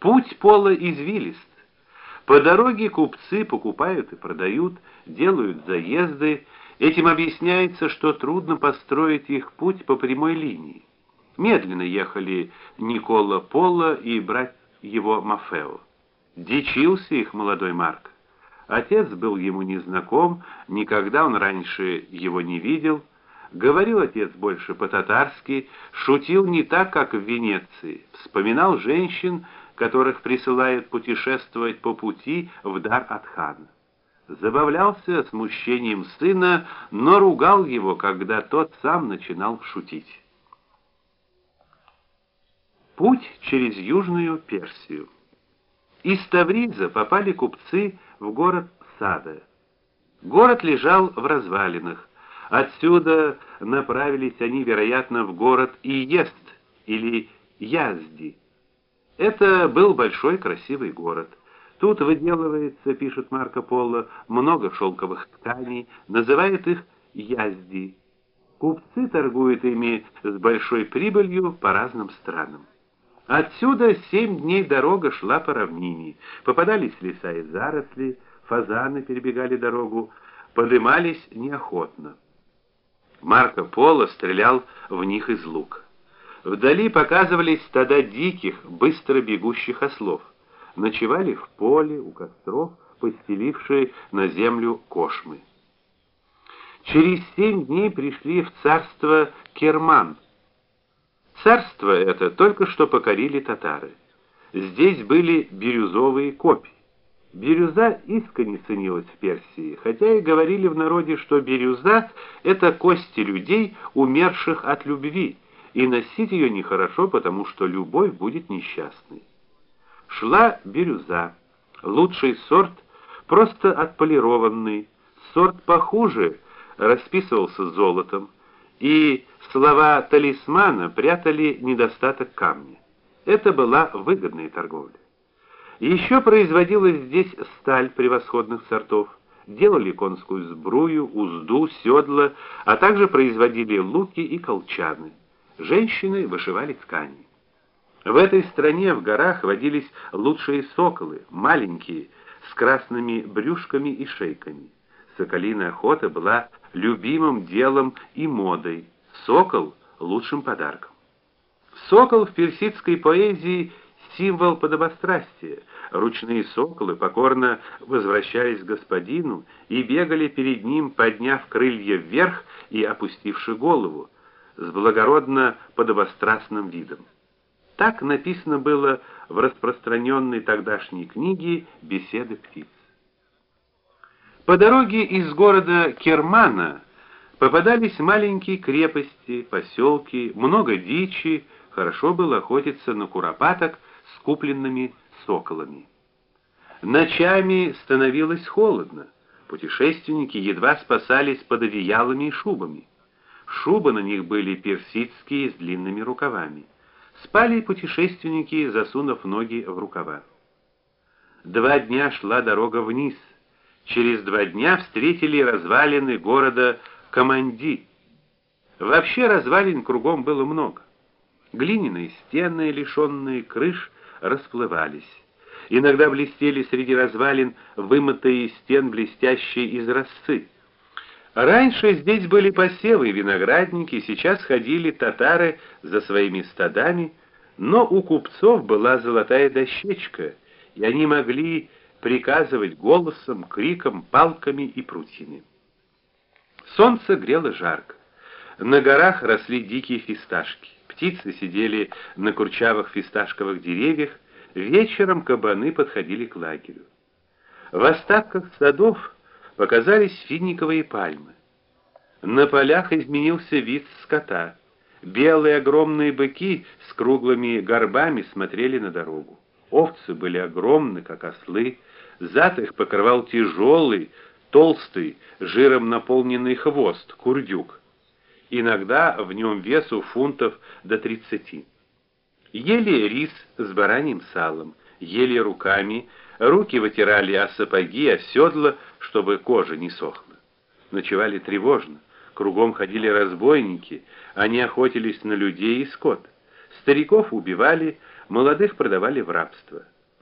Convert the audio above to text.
Путь пола извилист. По дороге купцы покупают и продают, делают заезды. Этим объясняется, что трудно построить их путь по прямой линии. Медленно ехали Никола Пола и брат его Мафео. Дичился их молодой Марк. Отец был ему незнаком, никогда он раньше его не видел. Говорил отец больше по-татарски, шутил не так, как в Венеции, вспоминал женщин, которых присылают путешествовать по пути в дар от хана. Забавлялся смущением сына, но ругал его, когда тот сам начинал шутить. Путь через Южную Персию. Из Тавриза попали купцы в город Сада. Город лежал в развалинах. Отсюда направились они, вероятно, в город Иест или Язди. Это был большой красивый город. Тут выделывается, пишет Марко Поло, много шелковых тканей, называют их Язди. Купцы торгуют ими с большой прибылью по разным странам. Отсюда семь дней дорога шла по равнине. Попадались леса и заросли, фазаны перебегали дорогу, подымались неохотно. Марко Поло стрелял в них из лука. Вдали показывались стада диких, быстро бегущих ослов. Ночевали в поле у костров, постелившие на землю кошмы. Через семь дней пришли в царство Керман. Царство это только что покорили татары. Здесь были бирюзовые копии. Бирюза искренне ценилась в Персии, хотя и говорили в народе, что бирюза это кости людей, умерших от любви, и носить ее нехорошо, потому что любовь будет несчастной. Шла бирюза, лучший сорт, просто отполированный, сорт похуже расписывался золотом, и слова талисмана прятали недостаток камня. Это была выгодная торговля. Еще производилась здесь сталь превосходных сортов, делали конскую сбрую, узду, седла, а также производили луки и колчаны. Женщины вышивали ткани. В этой стране в горах водились лучшие соколы, маленькие, с красными брюшками и шейками. Соколиная охота была любимым делом и модой. Сокол лучшим подарком. Сокол в персидской поэзии символ подобострастия. Ручные соколы покорно возвращались к господину и бегали перед ним, подняв крылья вверх и опустивши голову, с благородно подобострастным видом. Так написано было в распространенной тогдашней книге Беседы птиц. По дороге из города Кермана попадались маленькие крепости, поселки, много дичи, хорошо было охотиться на куропаток с купленными соколами. Ночами становилось холодно. Путешественники едва спасались под одеялами и шубами. Шубы на них были персидские с длинными рукавами. Спали путешественники, засунув ноги в рукава. Два дня шла дорога вниз. Через два дня встретили развалины города Каманди. Вообще развалин кругом было много. Глиняные стены, лишенные крыш, расплывались. Иногда блестели среди развалин вымытые стен блестящие изразцы. Раньше здесь были посевы и виноградники, сейчас ходили татары за своими стадами, но у купцов была золотая дощечка, и они могли приказывать голосом, криком, палками и прутьями. Солнце грело жарко. На горах росли дикие фисташки. Птицы сидели на курчавых фисташковых деревьях, вечером кабаны подходили к лагерю. В остатках садов показались финиковые пальмы. На полях изменился вид скота. Белые огромные быки с круглыми горбами смотрели на дорогу. Овцы были огромны, как ослы, зад их покрывал тяжелый, толстый, жиром наполненный хвост, курдюк. Иногда в нем весу фунтов до тридцати. Ели рис с бараньим салом, ели руками, руки вытирали о сапоги, о седла, чтобы кожа не сохла. Ночевали тревожно, кругом ходили разбойники, они охотились на людей и скот. Стариков убивали, молодых продавали в рабство.